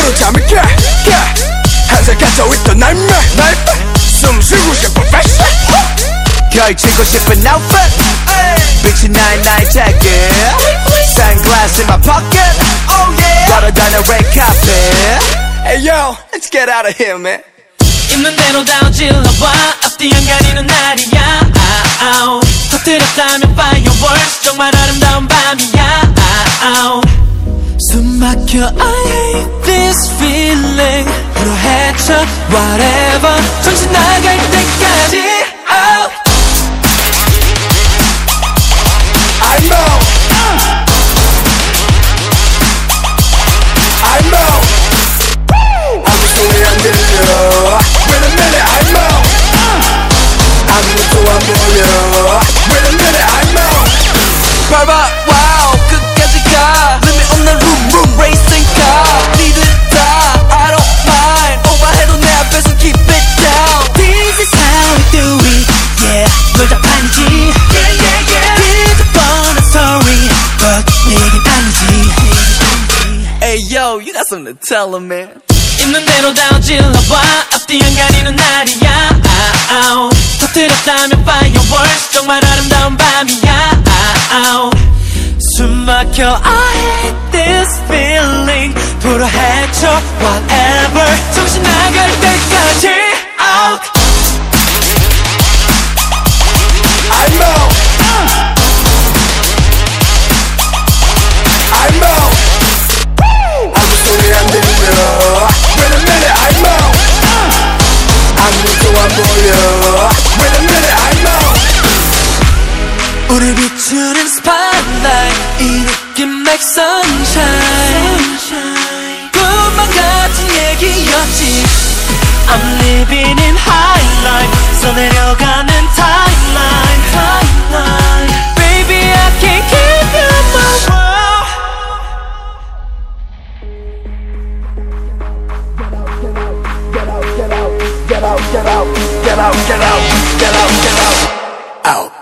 자동으로 잠을 깨 깨. 한살 갇혀있던 날매 날매 숨 쉬고 싶어 패션 걸치고 싶은 outfit 빛이 나의 나의 jacket Sunglass in my pocket Oh yeah 걸어다녀 red carpet Hey yo, let's get out of here man 있는 대로 다 질러봐 앞뒤 안 가리는 날이야 아우 터뜨렸다면 fireworks 정말 아름다운 밤이야 아우 숨 막혀 I hate this feeling 그러해쳐 whatever 정신 나갈 때까지 out I know I know 아무 소리 안 들려 Wait a minute I know 아무것도 안 보여 Wait a minute I know 밟아 something to tell him man 있는 대로 다 질러봐 앞뒤 안 가리는 날이야 아우 터뜨렸다면 fireworks 정말 아름다운 밤이야 아우 숨 막혀 I hate this feeling 불어헤쳐 whatever 우리 비추는 spotlight 이 느낌 like sunshine 꿈만 같은 얘기였지 I'm living in high life 써내려가는 timeline timeline Baby I can't keep you my world Get out, get out, get out, get out, get out, get out, get out Out Yeah